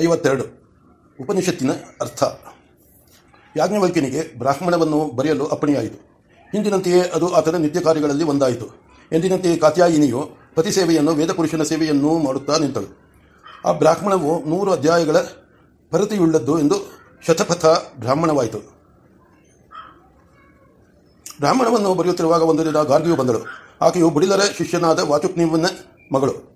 ಐವತ್ತೆರಡು. ಉಪನಿಷತ್ತಿನ ಅರ್ಥ. ಯಾಜ್ಞವಲ್ಕ್ಯನಿಗೆ ಬ್ರಾಹ್ಮಣವನ್ನು ಬರೆಯಲು ಅಪ್ಪಣೆಯಾಯಿತು. ಹಿಂದಿನಂತೆಯೇ ಅದು ಆತನ ನಿತ್ಯ ಕಾರ್ಯಗಳಲ್ಲಿ ಒಂದಾಯಿತು. ಎಂದಿನಂತೆಯೇ ಕಾತ್ಯಾಯಿನಿಯು ಪತಿ ಸೇವೆಯನ್ನು, ವೇದಪುರುಷನ ಸೇವೆಯನ್ನು ಮಾಡುತ್ತಾ ನಿಂತಳು. ಆ ಬ್ರಾಹ್ಮಣವು ನೂರು ಅಧ್ಯಾಯಗಳ ಪರತಿಯುಳ್ಳದ್ದು ಎಂದು ಶತಪಥ ಬ್ರಾಹ್ಮಣವಾಯಿತು. ಬ್ರಾಹ್ಮಣವನ್ನು ಬರೆಯುತ್ತಿರುವಾಗ ಒಂದು ದಿನ ಗಾರ್ಗಿಯು ಬಂದಳು. ಆಕೆಯು ಬುಡಿಲರ ಶಿಷ್ಯನಾದ ವಾಚುಕ್ನಿವನ ಮಗಳು.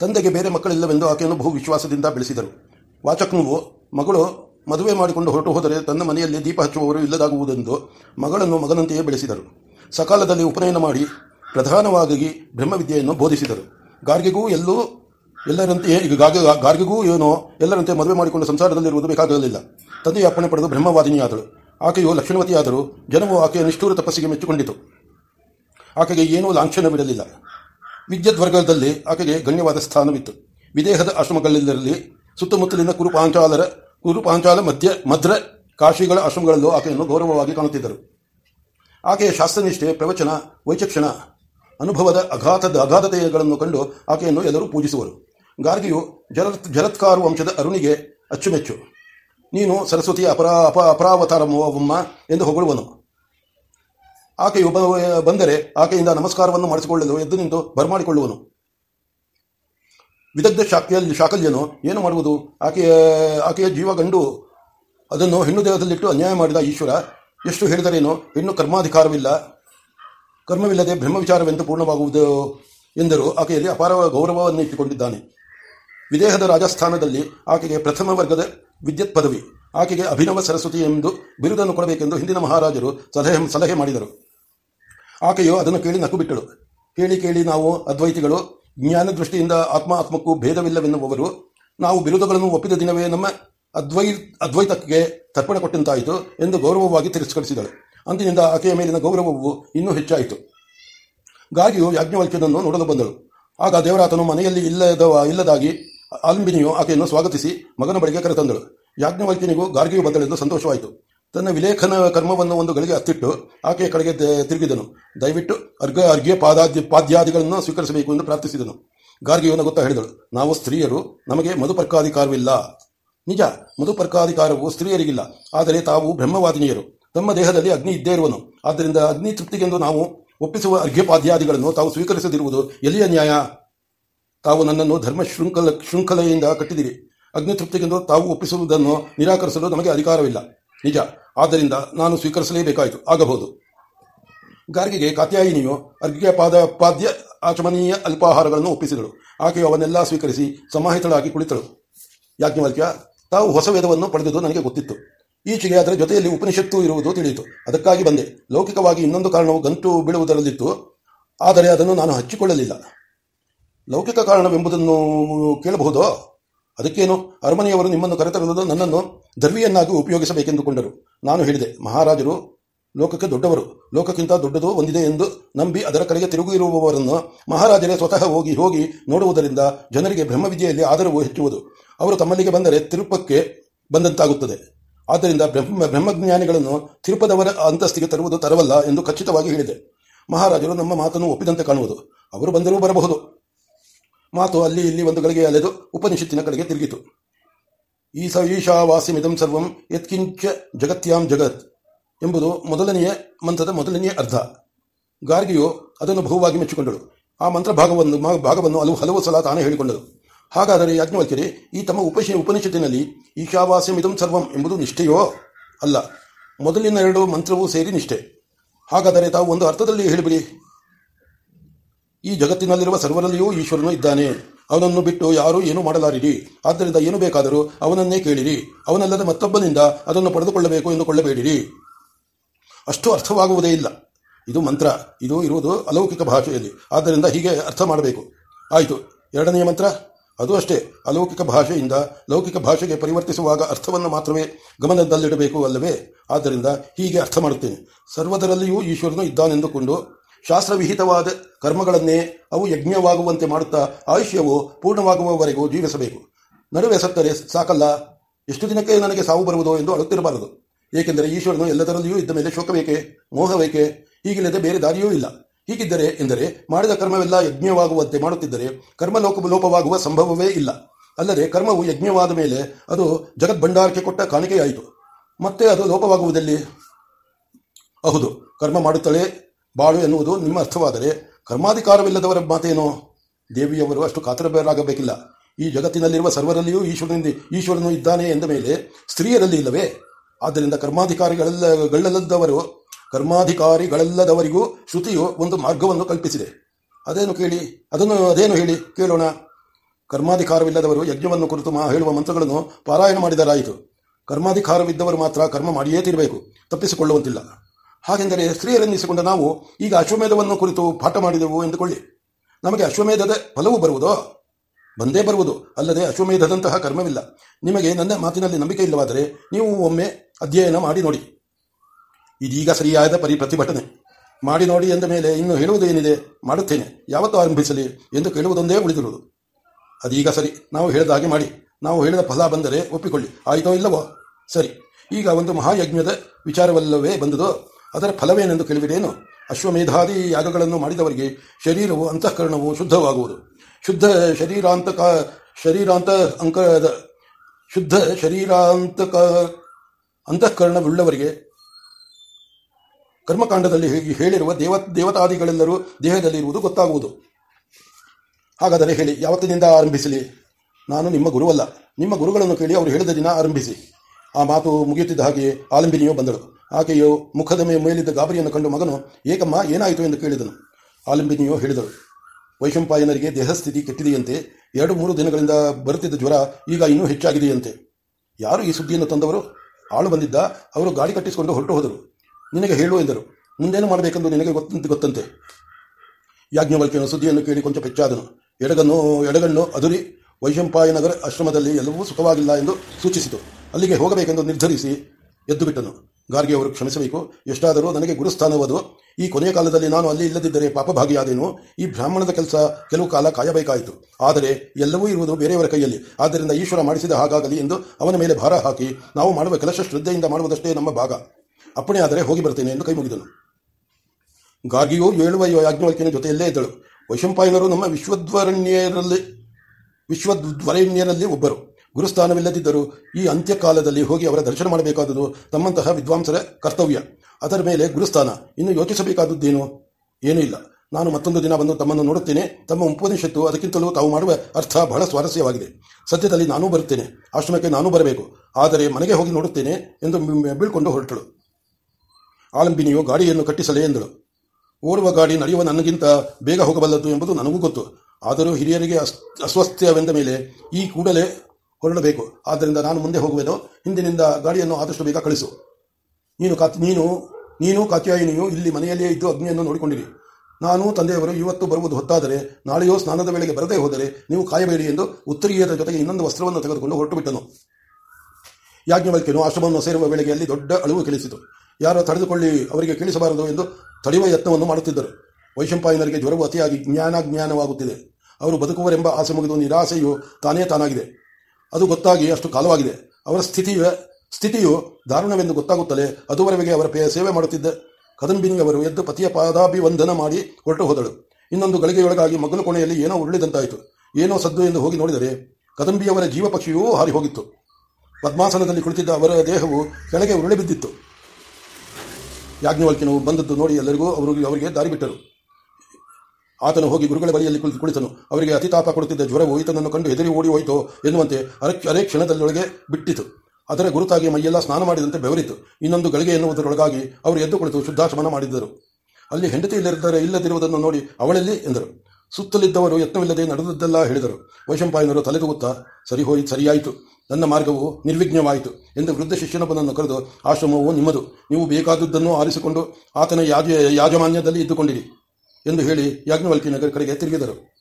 ತಂದೆಗೆ ಬೇರೆ ಮಕ್ಕಳಿಲ್ಲವೆಂದು ಆಕೆಯನ್ನು ಬಹು ವಿಶ್ವಾಸದಿಂದ ಬೆಳೆಸಿದರು ವಾಚಕ್ನುವು ಮಗಳು ಮದುವೆ ಮಾಡಿಕೊಂಡು ಹೊರಟು ಹೋದರೆ ತನ್ನ ಮನೆಯಲ್ಲಿ ದೀಪ ಹಚ್ಚುವವರು ಇಲ್ಲದಾಗುವುದೆಂದು ಮಗಳನ್ನು ಮಗನಂತೆಯೇ ಬೆಳೆಸಿದರು. ಸಕಾಲದಲ್ಲಿ ಉಪನಯನ ಮಾಡಿ ಪ್ರಧಾನವಾಗಿ ಬ್ರಹ್ಮವಿದ್ಯೆಯನ್ನು ಬೋಧಿಸಿದರು. ಗಾರ್ಗೆಗೂ ಎಲ್ಲೂ ಎಲ್ಲರಂತೆಯೇ, ಈಗ ಗಾರ್ಗ, ಗಾರ್ಗಿಗೂ ಏನೋ ಎಲ್ಲರಂತೆ ಮದುವೆ ಮಾಡಿಕೊಂಡು ಸಂಸಾರದಲ್ಲಿರುವುದು ಬೇಕಾಗಲಿಲ್ಲ. ತಂದೆಯ ಅಪ್ಪಣೆ ಪಡೆದು ಬ್ರಹ್ಮವಾದಿನಿಯಾದಳು. ಆಕೆಯು ಲಕ್ಷಣವತಿಯಾದರೂ ಜನವು ಆಕೆಯ ನಿಷ್ಠೂರ ತಪಸ್ಸಿಗೆ ಮೆಚ್ಚಿಕೊಂಡಿತು. ಆಕೆಗೆ ಏನೂ ಲಾಂಛನವಿರಲಿಲ್ಲ ವಿದ್ಯುತ್ ವರ್ಗದಲ್ಲಿ ಆಕೆಗೆ ಗಣ್ಯವಾದ ಸ್ಥಾನವಿತ್ತು. ವಿದೇಹದ ಆಶ್ರಮಗಳಲ್ಲಿರಲಿ ಸುತ್ತಮುತ್ತಲಿನ ಗುರು ಪಾಂಚಾಲ ಮಧ್ಯ, ಮದ್ರ ಕಾಶಿಗಳ ಆಶ್ರಮಗಳಲ್ಲೂ ಆಕೆಯನ್ನು ಗೌರವವಾಗಿ ಕಾಣುತ್ತಿದ್ದರು. ಆಕೆಯ ಶಾಸ್ತ್ರನಿಷ್ಠೆ, ಪ್ರವಚನ, ವೈಚಕ್ಷಣ, ಅನುಭವದ ಅಘಾತದ ಅಗಾಧತೆಗಳನ್ನು ಕಂಡು ಆಕೆಯನ್ನು ಎಲ್ಲರೂ ಪೂಜಿಸುವರು. ಗಾರ್ಗಿಯು ಜಲ ಜಲತ್ಕಾರು ವಂಶದ ಅರುಣಿಗೆ ಅಚ್ಚುಮೆಚ್ಚು. ನೀನು ಸರಸ್ವತಿಯ ಅಪರಾ, ಅಪ ಅಪರಾವತಾರಮ್ಮ ಎಂದು ಹೊಗಳುವನು. ಆಕೆಯು ಬಂದರೆ ಆಕೆಯಿಂದ ನಮಸ್ಕಾರವನ್ನು ಮಾಡಿಸಿಕೊಳ್ಳಲು ಎದ್ದು ನಿಂತು ಬರಮಾಡಿಕೊಳ್ಳುವನು. ವಿದಗ್ಧ ಶಾಖೆಯಲ್ಲಿ ಶಾಕಲ್ಯನು ಏನು ಮಾಡುವುದು? ಆಕೆಯ ಆಕೆಯ ಜೀವ ಗಂಡು ಅದನ್ನು ಹೆಣ್ಣು ದೇಹದಲ್ಲಿಟ್ಟು ಅನ್ಯಾಯ ಮಾಡಿದ ಈಶ್ವರ, ಎಷ್ಟು ಹೇಳಿದರೇನು? ಹೆಣ್ಣು ಕರ್ಮಾಧಿಕಾರವಿಲ್ಲ. ಕರ್ಮವಿಲ್ಲದೆ ಬ್ರಹ್ಮ ವಿಚಾರವೆಂದು ಪೂರ್ಣವಾಗುವುದು ಎಂದರು. ಆಕೆಯಲ್ಲಿ ಅಪಾರ ಗೌರವವನ್ನು ಇಟ್ಟುಕೊಂಡಿದ್ದಾನೆ ವಿದೇಹದ ರಾಜಸ್ಥಾನದಲ್ಲಿ ಆಕೆಗೆ ಪ್ರಥಮ ವರ್ಗದ ವಿದ್ಯುತ್ ಪದವಿ. ಆಕೆಗೆ ಅಭಿನವ ಸರಸ್ವತಿ ಎಂದು ಬಿರುದನ್ನು ಕೊಡಬೇಕೆಂದು ಹಿಂದಿನ ಮಹಾರಾಜರು ಸಲಹೆ ಸಲಹೆ ಮಾಡಿದರು. ಆಕೆಯು ಅದನ್ನು ಕೇಳಿ ನಕ್ಕು ಬಿಟ್ಟಳು ಕೇಳಿ ಕೇಳಿ ನಾವು ಅದ್ವೈತಿಗಳು ಜ್ಞಾನ ದೃಷ್ಟಿಯಿಂದ ಆತ್ಮ ಆತ್ಮಕ್ಕೂ ಭೇದವಿಲ್ಲವೆನ್ನುವವರು, ನಾವು ಬಿರುದುಗಳನ್ನು ಒಪ್ಪಿದ ದಿನವೇ ನಮ್ಮ ಅದ್ವೈ, ಅದ್ವೈತಕ್ಕೆ ತರ್ಪಣ ಕೊಟ್ಟಂತಾಯಿತು ಎಂದು ಗೌರವವಾಗಿ ತಿರಸ್ಕರಿಸಿದಳು. ಅಂದಿನಿಂದ ಆಕೆಯ ಮೇಲಿನ ಗೌರವವು ಇನ್ನೂ ಹೆಚ್ಚಾಯಿತು. ಗಾಗಿಯು ಯಾಜ್ಞವಲ್ಕ್ಯನನ್ನು ನೋಡಲು ಬಂದಳು. ಆಗ ದೇವರಾತನು ಮನೆಯಲ್ಲಿ ಇಲ್ಲದ ಇಲ್ಲದಾಗಿ ಆಲಂಬಿನಿಯು ಆಕೆಯನ್ನು ಸ್ವಾಗತಿಸಿ ಮಗನ ಬಳಿಗೆ ಕರೆತಂದಳು. ಯಾಜ್ಞವಲ್ಕ್ಯನಿಗೂ ಗಾರ್ಗಿಯು ಬಂದಳೆಂದು ಸಂತೋಷವಾಯಿತು. ತನ್ನ ವಿಲೇಖನ ಕರ್ಮವನ್ನು ಒಂದು ಗಳಿಗೆ ಹತ್ತಿಟ್ಟು ಆಕೆಯ ಕಡೆಗೆ ತಿರುಗಿದನು. ದಯವಿಟ್ಟು ಅರ್ಘ, ಅರ್ಘ್ಯ ಪಾದಾದ್ಯ ಪಾದ್ಯಾದಿಗಳನ್ನು ಸ್ವೀಕರಿಸಬೇಕು ಎಂದು ಪ್ರಾರ್ಥಿಸಿದನು. ಗಾರ್ಗಿಯವನ ಗೊತ್ತಾ ಹೇಳಿದಳು. ನಾವು ಸ್ತ್ರೀಯರು, ನಮಗೆ ಮಧುಪರ್ಕಾಧಿಕಾರವಿಲ್ಲ. ನಿಜ, ಮಧುಪರ್ಕಾಧಿಕಾರವು ಸ್ತ್ರೀಯರಿಗಿಲ್ಲ. ಆದರೆ ತಾವು ಬ್ರಹ್ಮವಾದಿನಿಯರು. ತಮ್ಮ ದೇಹದಲ್ಲಿ ಅಗ್ನಿ ಇದ್ದೇ ಇರುವನು. ಆದ್ದರಿಂದ ಅಗ್ನಿ ತೃಪ್ತಿಗೆಂದು ನಾವು ಒಪ್ಪಿಸುವ ಅರ್ಘ್ಯಪಾದ್ಯಾದಿಗಳನ್ನು ತಾವು ಸ್ವೀಕರಿಸದಿರುವುದು ಎಲ್ಲಿಯ ನ್ಯಾಯ? ತಾವು ನನ್ನನ್ನು ಧರ್ಮ ಶೃಂಖಲ, ಶೃಂಖಲೆಯಿಂದ ಕಟ್ಟಿದಿರಿ ಅಗ್ನಿ ತೃಪ್ತಿಗೆಂದು ತಾವು ಒಪ್ಪಿಸುವುದನ್ನು ನಿರಾಕರಿಸಲು ನಮಗೆ ಅಧಿಕಾರವಿಲ್ಲ. ನಿಜ ಆದ್ದರಿಂದ ನಾನು ಸ್ವೀಕರಿಸಲೇಬೇಕಾಯಿತು. ಆಗಬಹುದು. ಗಾರ್ಗಿಗೆ ಕಾತ್ಯಾಯಿನಿಯು ಅರ್ಘ್ಯಪಾದ ಪಾದ್ಯ ಆಚಮನೀಯ ಅಲ್ಪಾಹಾರಗಳನ್ನು ಒಪ್ಪಿಸಿದಳು. ಆಕೆಯು ಅವನ್ನೆಲ್ಲ ಸ್ವೀಕರಿಸಿ ಸಮಾಹಿತಳಾಗಿ ಕುಳಿತಳು. ಯಾಜ್ಞವಲ್ಕ್ಯ, ತಾವು ಹೊಸ ವೇದವನ್ನು ಪಡೆದುದು ನನಗೆ ಗೊತ್ತಿತ್ತು. ಈಚೆಗೆ ಅದರ ಜೊತೆಯಲ್ಲಿ ಉಪನಿಷತ್ತು ಇರುವುದು ತಿಳಿಯಿತು. ಅದಕ್ಕಾಗಿ ಬಂದೆ. ಲೌಕಿಕವಾಗಿ ಇನ್ನೊಂದು ಕಾರಣವು ಗಂಟು ಬೀಳುವುದರಲ್ಲಿತ್ತು. ಆದರೆ ಅದನ್ನು ನಾನು ಹಚ್ಚಿಕೊಳ್ಳಲಿಲ್ಲ. ಲೌಕಿಕ ಕಾರಣವೆಂಬುದನ್ನು ಕೇಳಬಹುದೋ? ಅದಕ್ಕೇನು? ಅರಮನೆಯವರು ನಿಮ್ಮನ್ನು ಕರೆತರಲು ನನ್ನನ್ನು ಧರ್ವಿಯನ್ನಾಗಿ ಉಪಯೋಗಿಸಬೇಕೆಂದುಕೊಂಡರು. ನಾನು ಹೇಳಿದೆ, ಮಹಾರಾಜರು ಲೋಕಕ್ಕೆ ದೊಡ್ಡವರು, ಲೋಕಕ್ಕಿಂತ ದೊಡ್ಡದು ಒಂದಿದೆ ಎಂದು ನಂಬಿ ಅದರ ಕಡೆಗೆ ತಿರುಗಿರುವವರನ್ನು ಮಹಾರಾಜರೇ ಸ್ವತಃ ಹೋಗಿ ಹೋಗಿ ನೋಡುವುದರಿಂದ ಜನರಿಗೆ ಬ್ರಹ್ಮವಿದ್ಯೆಯಲ್ಲಿ ಆದರವು ಹೆಚ್ಚುವುದು. ಅವರು ತಮ್ಮಲ್ಲಿಗೆ ಬಂದರೆ ತಿರುಪಕ್ಕೆ ಬಂದಂತಾಗುತ್ತದೆ. ಆದ್ದರಿಂದ ಬ್ರಹ್ಮ, ಬ್ರಹ್ಮಜ್ಞಾನಿಗಳನ್ನು ತಿರುಪದವರ ಅಂತಸ್ತಿಗೆ ತರುವುದು ತರವಲ್ಲ ಎಂದು ಖಚಿತವಾಗಿ ಹೇಳಿದೆ. ಮಹಾರಾಜರು ನಮ್ಮ ಮಾತನ್ನು ಒಪ್ಪಿದಂತೆ ಕಾಣುವುದು. ಅವರು ಬಂದರೂ ಬರಬಹುದು. ಮಾತು ಅಲ್ಲಿ ಇಲ್ಲಿ ಒಂದು ಗಳಿಗೆ ಅಲೆದು ಉಪನಿಷತ್ತಿನ ಕಡೆಗೆ ತಿರುಗಿತು. ಈ ಸ ಈಶಾವಾಸ್ಯಮಿದಂ ಸರ್ವಂ ಯತ್ಕಿಂಚ ಜಗತ್ಯಾಂ ಜಗತ್ ಎಂಬುದು ಮೊದಲನೆಯ ಮಂತ್ರದ ಮೊದಲನೆಯ ಅರ್ಧ. ಗಾರ್ಗಿಯು ಅದನ್ನು ಬಹುವಾಗಿ ಮೆಚ್ಚಿಕೊಂಡಳು. ಆ ಮಂತ್ರ ಭಾಗವನ್ನು ಭಾಗವನ್ನು ಹಲವು ಹಲವು ಸಲ ತಾನೇ ಹೇಳಿಕೊಂಡಳು. ಹಾಗಾದರೆ ಯಾಜ್ಞವಲ್ಕ್ಯರೇ, ಈ ತಮ್ಮ ಉಪಶ, ಉಪನಿಷತ್ತಿನಲ್ಲಿ ಈಶಾವಾಸ್ಯಮಿದಂ ಸರ್ವಂ ಎಂಬುದು ನಿಷ್ಠೆಯೋ? ಅಲ್ಲ, ಮೊದಲಿನ ಎರಡು ಮಂತ್ರವೂ ಸೇರಿ ನಿಷ್ಠೆ. ಹಾಗಾದರೆ ತಾವು ಒಂದು ಅರ್ಥದಲ್ಲಿ ಹೇಳಿಬಿಡಿ. ಈ ಜಗತ್ತಿನಲ್ಲಿರುವ ಸರ್ವರಲ್ಲಿಯೂ ಈಶ್ವರನು ಇದ್ದಾನೆ. ಅವನನ್ನು ಬಿಟ್ಟು ಯಾರೂ ಏನೂ ಮಾಡಲಾರಿರಿ. ಆದ್ದರಿಂದ ಏನು ಬೇಕಾದರೂ ಅವನನ್ನೇ ಕೇಳಿರಿ. ಅವನಲ್ಲದ ಮತ್ತೊಬ್ಬನಿಂದ ಅದನ್ನು ಪಡೆದುಕೊಳ್ಳಬೇಕು ಎಂದುಕೊಳ್ಳಬೇಡಿರಿ. ಅಷ್ಟು ಅರ್ಥವಾಗುವುದೇ ಇಲ್ಲ. ಇದು ಮಂತ್ರ. ಇದು ಇರುವುದು ಅಲೌಕಿಕ ಭಾಷೆಯಲ್ಲಿ. ಆದ್ದರಿಂದ ಹೀಗೆ ಅರ್ಥ ಮಾಡಬೇಕು. ಆಯಿತು. ಎರಡನೆಯ ಮಂತ್ರ? ಅದು ಅಷ್ಟೇ. ಅಲೌಕಿಕ ಭಾಷೆಯಿಂದ ಲೌಕಿಕ ಭಾಷೆಗೆ ಪರಿವರ್ತಿಸುವಾಗ ಅರ್ಥವನ್ನು ಮಾತ್ರವೇ ಗಮನದಲ್ಲಿಡಬೇಕು ಅಲ್ಲವೇ? ಆದ್ದರಿಂದ ಹೀಗೆ ಅರ್ಥ ಮಾಡುತ್ತೇನೆ. ಸರ್ವದರಲ್ಲಿಯೂ ಈಶ್ವರನು ಇದ್ದಾನೆಂದುಕೊಂಡು ಶಾಸ್ತ್ರವಿಹಿತವಾದ ಕರ್ಮಗಳನ್ನೇ ಅವು ಯಜ್ಞವಾಗುವಂತೆ ಮಾಡುತ್ತಾ ಆಯುಷ್ಯವು ಪೂರ್ಣವಾಗುವವರೆಗೂ ಜೀವಿಸಬೇಕು. ನಡುವೆ ಸತ್ತರೆ ಸಾಕಲ್ಲ. ಎಷ್ಟು ದಿನಕ್ಕೆ ನನಗೆ ಸಾವು ಬರುವುದು ಎಂದು ಅಳುತ್ತಿರಬಾರದು. ಏಕೆಂದರೆ ಈಶ್ವರನು ಎಲ್ಲದರಲ್ಲಿಯೂ ಇದ್ದ ಮೇಲೆ ಶೋಕಬೇಕೆ ಮೋಹಬೇಕೆ ಹೀಗಿಲ್ಲದೆ ಬೇರೆ ದಾರಿಯೂ ಇಲ್ಲ. ಹೀಗಿದ್ದರೆ ಎಂದರೆ ಮಾಡಿದ ಕರ್ಮವೆಲ್ಲ ಯಜ್ಞವಾಗುವಂತೆ ಮಾಡುತ್ತಿದ್ದರೆ ಕರ್ಮ ಲೋಪ ಲೋಪವಾಗುವ ಸಂಭವವೇ ಇಲ್ಲ. ಅಲ್ಲದೆ ಕರ್ಮವು ಯಜ್ಞವಾದ ಮೇಲೆ ಅದು ಜಗದ್ಭಂಡಾರಕ್ಕೆ ಕೊಟ್ಟ ಕಾಣಿಕೆಯಾಯಿತು. ಮತ್ತೆ ಅದು ಲೋಪವಾಗುವುದಲ್ಲಿ? ಹೌದು, ಕರ್ಮ ಮಾಡುತ್ತಲೇ ಬಾಳು ಎನ್ನುವುದು ನಿಮ್ಮ ಅರ್ಥವಾದರೆ ಕರ್ಮಾಧಿಕಾರವಿಲ್ಲದವರ ಮಾತೇನೋ? ದೇವಿಯವರು ಅಷ್ಟು ಕಾತರಬೇರಾಗಬೇಕಿಲ್ಲ ಈ ಜಗತ್ತಿನಲ್ಲಿರುವ ಸರ್ವರಲ್ಲಿಯೂ ಈಶ್ವರನಿಂದ ಈಶ್ವರನು ಇದ್ದಾನೆ ಎಂದ ಮೇಲೆ ಸ್ತ್ರೀಯರಲ್ಲಿ ಇಲ್ಲವೇ? ಆದ್ದರಿಂದ ಕರ್ಮಾಧಿಕಾರಿಗಳಲ್ಲದವರು, ಕರ್ಮಾಧಿಕಾರಿಗಳಲ್ಲದವರಿಗೂ ಶ್ರುತಿಯು ಒಂದು ಮಾರ್ಗವನ್ನು ಕಲ್ಪಿಸಿದೆ. ಅದೇನು ಕೇಳಿ? ಅದನ್ನು ಅದೇನು ಹೇಳಿ? ಕೇಳೋಣ. ಕರ್ಮಾಧಿಕಾರವಿಲ್ಲದವರು ಯಜ್ಞವನ್ನು ಕುರಿತು ಮಾ ಹೇಳುವ ಮಂತ್ರಗಳನ್ನು ಪಾರಾಯಣ ಮಾಡಿದರಾಯಿತು. ಕರ್ಮಾಧಿಕಾರವಿದ್ದವರು ಮಾತ್ರ ಕರ್ಮ ಮಾಡಿಯೇ ತಿರಬೇಕು. ತಪ್ಪಿಸಿಕೊಳ್ಳುವಂತಿಲ್ಲ. ಹಾಗೆಂದರೆ ಸ್ತ್ರೀಯರೆನ್ನಿಸಿಕೊಂಡ ನಾವು ಈಗ ಅಶ್ವಮೇಧವನ್ನು ಕುರಿತು ಪಾಠ ಮಾಡಿದೆವು ಎಂದುಕೊಳ್ಳಿ. ನಮಗೆ ಅಶ್ವಮೇಧದ ಫಲವು ಬರುವುದೋ? ಬಂದೇ ಬರುವುದು. ಅಲ್ಲದೆ ಅಶ್ವಮೇಧದಂತಹ ಕರ್ಮವಿಲ್ಲ. ನಿಮಗೆ ನನ್ನ ಮಾತಿನಲ್ಲಿ ನಂಬಿಕೆ ಇಲ್ಲವಾದರೆ ನೀವು ಒಮ್ಮೆ ಅಧ್ಯಯನ ಮಾಡಿ ನೋಡಿ. ಇದೀಗ ಸರಿಯಾದ ಪರಿ ಪ್ರತಿಭಟನೆ ಮಾಡಿ ನೋಡಿ ಎಂದ ಮೇಲೆ ಇನ್ನು ಹೇಳುವುದು ಏನಿದೆ ಮಾಡುತ್ತೇನೆ. ಯಾವತ್ತು ಆರಂಭಿಸಲಿ ಎಂದು ಕೇಳುವುದೊಂದೇ ಉಳಿದಿರುವುದು. ಅದೀಗ ಸರಿ. ನಾವು ಹೇಳಿದ ಹಾಗೆ ಮಾಡಿ. ನಾವು ಹೇಳಿದ ಫಲ ಬಂದರೆ ಒಪ್ಪಿಕೊಳ್ಳಿ. ಆಯಿತೋ ಇಲ್ಲವೋ? ಸರಿ. ಈಗ ಒಂದು ಮಹಾಯಜ್ಞದ ವಿಚಾರವಲ್ಲವೇ ಬಂದುದೋ? ಅದರ ಫಲವೇನೆಂದು ಕೇಳುವಿರೇನು ಅಶ್ವಮೇಧಾದಿ ಯಾಗಗಳನ್ನು ಮಾಡಿದವರಿಗೆ ಶರೀರವು, ಅಂತಃಕರಣವು ಶುದ್ಧವಾಗುವುದು. ಶುದ್ಧ ಶರೀರಾಂತಕ, ಶರೀರಾಂತ ಅಂಕ, ಶುದ್ಧ ಶರೀರಾಂತಕ ಅಂತಃಕರಣವುಳ್ಳವರಿಗೆ ಕರ್ಮಕಾಂಡದಲ್ಲಿ ಹೇಳಿರುವ ದೇವ, ದೇವತಾದಿಗಳೆಲ್ಲರೂ ದೇಹದಲ್ಲಿರುವುದು ಗೊತ್ತಾಗುವುದು. ಹಾಗಾದರೆ ಹೇಳಿ, ಯಾವತ್ತಿನಿಂದ ಆರಂಭಿಸಲಿ? ನಾನು ನಿಮ್ಮ ಗುರುವಲ್ಲ. ನಿಮ್ಮ ಗುರುಗಳನ್ನು ಕೇಳಿ ಅವರು ಹೇಳಿದ ದಿನ ಆರಂಭಿಸಿ. ಆ ಮಾತು ಮುಗಿಯುತ್ತಿದ್ದ ಹಾಗೆ ಆಲಂಬಿನಿಯು ಬಂದಳು. ಆಕೆಯು ಮುಖದ ಮೇಲಿದ್ದ ಗಾಬರಿಯನ್ನು ಕಂಡು ಮಗನು, ಏಕಮ್ಮ, ಏನಾಯಿತು? ಎಂದು ಕೇಳಿದನು. ಆಲಂಬಿನಿಯು ಹೇಳಿದಳು, ವೈಶಂಪಾಯನರಿಗೆ ದೇಹಸ್ಥಿತಿ ಕೆಟ್ಟಿದೆಯಂತೆ. ಎರಡು ಮೂರು ದಿನಗಳಿಂದ ಬರುತ್ತಿದ್ದ ಜ್ವರ ಈಗ ಇನ್ನೂ ಹೆಚ್ಚಾಗಿದೆಯಂತೆ. ಯಾರು ಈ ಸುದ್ದಿಯನ್ನು ತಂದವರು? ಆಳು ಬಂದಿದ್ದ, ಅವರು ಗಾಡಿ ಕಟ್ಟಿಸಿಕೊಂಡು ಹೊರಟು ಹೋದರು. ನಿನಗೆ ಹೇಳು ಎಂದರು. ಮುಂದೇನು ಮಾಡಬೇಕೆಂದು ನಿನಗೆ ಗೊತ್ತಂತೆ ಗೊತ್ತಂತೆ. ಯಾಜ್ಞವಲ್ಕಿಯನ್ನು ಸುದ್ದಿಯನ್ನು ಕೇಳಿ ಕೊಂಚ ಪೆಚ್ಚಾದನು ಎಡಗನ್ನು, ಎಡಗಣ್ಣು ಅದುರಿ. ವೈಶಂಪಾಯನಗರ ಆಶ್ರಮದಲ್ಲಿ ಎಲ್ಲವೂ ಸುಖವಾಗಿಲ್ಲ ಎಂದು ಸೂಚಿಸಿತು. ಅಲ್ಲಿಗೆ ಹೋಗಬೇಕೆಂದು ನಿರ್ಧರಿಸಿ ಎದ್ದು ಬಿಟ್ಟನು. ಗಾರ್ಗೆ ಅವರು ಕ್ಷಮಿಸಬೇಕು. ಎಷ್ಟಾದರೂ ನನಗೆ ಗುರುಸ್ಥಾನವದು ಈ ಕೊನೆಯ ಕಾಲದಲ್ಲಿ ನಾನು ಅಲ್ಲಿ ಇಲ್ಲದಿದ್ದರೆ ಪಾಪಭಾಗಿಯಾದೇನು. ಈ ಬ್ರಾಹ್ಮಣದ ಕೆಲಸ ಕೆಲವು ಕಾಲ ಕಾಯಬೇಕಾಯಿತು. ಆದರೆ ಎಲ್ಲವೂ ಇರುವುದು ಬೇರೆಯವರ ಕೈಯಲ್ಲಿ. ಆದ್ದರಿಂದ ಈಶ್ವರ ಮಾಡಿಸಿದ ಹಾಗಾಗಲಿ ಎಂದು ಅವನ ಮೇಲೆ ಭಾರ ಹಾಕಿ, ನಾವು ಮಾಡುವ ಕೆಲಸ ಶ್ರದ್ಧೆಯಿಂದ ಮಾಡುವುದಷ್ಟೇ ನಮ್ಮ ಭಾಗ. ಅಪ್ಪಣೆ ಆದರೆ ಹೋಗಿ ಬರ್ತೇನೆ ಎಂದು ಕೈ ಮುಗಿದನು ಗಾರ್ಗಿಯು ಏಳುವ ಯಾಜ್ಞವಲ್ಕಿನ ಜೊತೆಯಲ್ಲೇ ಇದ್ದಳು ವೈಶಂಪಾಯನರು ನಮ್ಮ ವಿಶ್ವದ್ವರಣ್ಯರಲ್ಲಿ ವಿಶ್ವದ್ವರಣ್ಯರಲ್ಲಿ ಒಬ್ಬರು. ಗುರುಸ್ಥಾನವಿಲ್ಲದಿದ್ದರೂ ಈ ಅಂತ್ಯಕಾಲದಲ್ಲಿ ಹೋಗಿ ಅವರ ದರ್ಶನ ಮಾಡಬೇಕಾದುದು ತಮ್ಮಂತಹ ವಿದ್ವಾಂಸರ ಕರ್ತವ್ಯ. ಅದರ ಮೇಲೆ ಗುರುಸ್ಥಾನ. ಇನ್ನು ಯೋಚಿಸಬೇಕಾದದ್ದೇನು? ಏನೂ ಇಲ್ಲ. ನಾನು ಮತ್ತೊಂದು ದಿನ ಬಂದು ತಮ್ಮನ್ನು ನೋಡುತ್ತೇನೆ. ತಮ್ಮ ಉಪನಿಷತ್ತು ಅದಕ್ಕಿಂತಲೂ ತಾವು ಮಾಡುವ ಅರ್ಥ ಬಹಳ ಸ್ವಾರಸ್ಯವಾಗಿದೆ. ಸದ್ಯದಲ್ಲಿ ನಾನೂ ಬರುತ್ತೇನೆ. ಆಶ್ರಮಕ್ಕೆ ನಾನೂ ಬರಬೇಕು. ಆದರೆ ಮನೆಗೆ ಹೋಗಿ ನೋಡುತ್ತೇನೆ ಎಂದು ಬೀಳ್ಕೊಂಡು ಹೊರಟಳು. ಆಲಂಬಿನಿಯು ಗಾಡಿಯನ್ನು ಕಟ್ಟಿಸಲೇ ಎಂದಳು. ಓಡುವ ಗಾಡಿ ನಡೆಯುವ ನನಗಿಂತ ಬೇಗ ಹೋಗಬಲ್ಲದು ಎಂಬುದು ನನಗೂ ಗೊತ್ತು. ಆದರೂ ಹಿರಿಯರಿಗೆ ಅಸ್ವಸ್ಥವೆಂದ ಮೇಲೆ ಈ ಕೂಡಲೇ ಹೊರಡಬೇಕು. ಆದ್ದರಿಂದ ನಾನು ಮುಂದೆ ಹೋಗುವೆನು. ಹಿಂದಿನಿಂದ ಗಾಡಿಯನ್ನು ಆದಷ್ಟು ಬೇಗ ಕಳಿಸು. ನೀನು ಕಾತ್, ನೀನು ನೀನು ಕಾತ್ಯಾಯಿನಿಯು ಇಲ್ಲಿ ಮನೆಯಲ್ಲಿಯೇ ಇದ್ದು ಅಗ್ನಿಯನ್ನು ನೋಡಿಕೊಂಡಿರಿ. ನಾನು ತಂದೆಯವರು ಇವತ್ತು ಬರುವುದು ಹೊತ್ತಾದರೆ, ನಾಳೆಯೋ ಸ್ನಾನದ ವೇಳೆಗೆ ಬರದೇ ಹೋದರೆ ನೀವು ಕಾಯಬೇಡಿ ಎಂದು ಉತ್ತರೀಯದ ಜೊತೆಗೆ ಇನ್ನೊಂದು ವಸ್ತ್ರವನ್ನು ತೆಗೆದುಕೊಂಡು ಹೊರಟು ಬಿಟ್ಟನು ಆಶ್ರಮವನ್ನು ಸೇರುವ ವೇಳೆಗೆ ಅಲ್ಲಿ ದೊಡ್ಡ ಅಳುವು ಕೇಳಿಸಿತು. ಯಾರೋ ತಡೆದುಕೊಳ್ಳಿ ಅವರಿಗೆ ಕೇಳಿಸಬಾರದು ಎಂದು ತಡೆಯುವ ಯತ್ನವನ್ನು ಮಾಡುತ್ತಿದ್ದರು. ವೈಶಂಪಾಯನರಿಗೆ ಜ್ವರವು ಅತಿಯಾಗಿ ಜ್ಞಾನಾಜ್ಞಾನವಾಗುತ್ತಿದೆ. ಅವರು ಬದುಕುವರೆಂಬ ಆಸೆ ಮುಗಿದು ನಿರಾಸೆಯು ತಾನೇ ತಾನಾಗಿದೆ. ಅದು ಗೊತ್ತಾಗಿ ಅಷ್ಟು ಕಾಲವಾಗಿದೆ. ಅವರ ಸ್ಥಿತಿಯ ಸ್ಥಿತಿಯು ದಾರುಣವೆಂದು ಗೊತ್ತಾಗುತ್ತಲೇ ಅದುವರೆಗೆ ಅವರ ಸೇವೆ ಮಾಡುತ್ತಿದ್ದ ಕದಂಬಿನಿಯವರು ಎದ್ದು ಪತಿಯ ಪಾದಾಭಿವಂದನ ಮಾಡಿ ಹೊರಟು ಹೋದಳು. ಇನ್ನೊಂದು ಗಳಿಗೆಯೊಳಗಾಗಿ ಮಗಲು ಕೋಣೆಯಲ್ಲಿ ಏನೋ ಉರುಳಿದಂತಾಯಿತು. ಏನೋ ಸದ್ದು ಎಂದು ಹೋಗಿ ನೋಡಿದರೆ ಕದಂಬಿಯವರ ಜೀವ ಪಕ್ಷಿಯೂ ಹಾರಿ ಹೋಗಿತ್ತು ಪದ್ಮಾಸನದಲ್ಲಿ ಕುಳಿತಿದ್ದ ಅವರ ದೇಹವು ಕೆಳಗೆ ಉರುಳಿ ಬಿದ್ದಿತ್ತು. ಯಾಜ್ಞವಲ್ಕಿನವು ಬಂದದ್ದು ನೋಡಿ ಎಲ್ಲರಿಗೂ ಅವರು ಅವರಿಗೆ ದಾರಿ ಬಿಟ್ಟರು ಆತನು ಹೋಗಿ ಗುರುಗಳ ಬಳಿಯಲ್ಲಿ ಕುಳಿತು ಕುಳಿತನು. ಅವರಿಗೆ ಅತಿತಾಪ ಕೊಡುತ್ತಿದ್ದ ಜ್ವರವು ಈತನನ್ನು ಕಂಡು ಹೆದರಿ ಓಡಿ ಹೋಯಿತು ಎನ್ನುವಂತೆ ಅರೆ ಕ್ಷಣದಲ್ಲೊಳಗೆ ಬಿಟ್ಟಿತು. ಅದರ ಗುರುತಾಗಿ ಮೈಯೆಲ್ಲ ಸ್ನಾನ ಮಾಡಿದಂತೆ ಬೆವರಿತು. ಇನ್ನೊಂದು ಗಳಿಗೆ ಎನ್ನುವುದರೊಳಗಾಗಿ ಅವರು ಎದ್ದು ಕುಳಿತು ಶುದ್ಧಾಶಮನ ಮಾಡಿದ್ದರು. ಅಲ್ಲಿ ಹೆಂಡತಿ ಇಲ್ಲದಿದ್ದರೆ ಇಲ್ಲದಿರುವುದನ್ನು ನೋಡಿ ಅವಳಲ್ಲಿ ಎಂದರು. ಸುತ್ತಲಿದ್ದವರು ಯತ್ನವಿಲ್ಲದೆ ನಡೆದದ್ದೆಲ್ಲ ಹೇಳಿದರು. ವೈಶಂಪಾಯನರು ತಲೆದೂಗುತ್ತಾ, ಸರಿ ಹೋಯಿ, ಸರಿಯಾಯಿತು. ನನ್ನ ಮಾರ್ಗವು ನಿರ್ವಿಘ್ನವಾಯಿತು ಎಂದು ವೃದ್ಧ ಶಿಷ್ಯನೊಬ್ಬನನ್ನು ಕರೆದು, ಆಶ್ರಮವು ನಿಮ್ಮದು. ನೀವು ಬೇಕಾದದ್ದನ್ನು ಆರಿಸಿಕೊಂಡು ಆತನ ಯಾಜ, ಯಾಜಮಾನ್ಯದಲ್ಲಿ ಇದ್ದುಕೊಂಡಿರಿ. ಎಂದು ಹೇಳಿ ಯಾಜ್ಞವಲ್ಕ್ಯನಗರ ಕಡೆಗೆ ತಿರುಗಿದರು.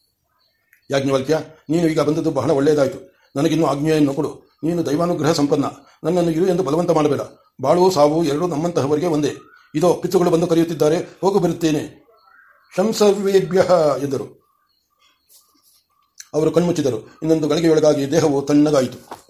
ಯಾಜ್ಞವಲ್ಕ್ಯ, ನೀನು ಈಗ ಬಂದದ್ದು ಬಹಳ ಒಳ್ಳೆಯದಾಯಿತು. ನನಗಿನ್ನೂ ಆಜ್ಞೆಯನ್ನು ಕೊಡು. ನೀನು ದೈವಾನುಗ್ರಹ ಸಂಪನ್ನ. ನನ್ನನ್ನು ಇರು ಎಂದು ಬಲವಂತ ಮಾಡಬೇಡ. ಬಾಳು, ಸಾವು ಎರಡೂ ನಮ್ಮಂತಹವರಿಗೆ ಒಂದೇ. ಇದೋ ಪಿತೃಗಳು ಬಂದು ಕರೆಯುತ್ತಿದ್ದಾರೆ. ಹೋಗು ಬರುತ್ತೇನೆ. ಶಂಸವೇಭ್ಯ ಎಂದರು. ಅವರು ಕಣ್ಮುಚ್ಚಿದರು. ಇನ್ನೊಂದು ಗಳಿಗೆಯೊಳಗಾಗಿ ದೇಹವು ತಣ್ಣಗಾಯಿತು.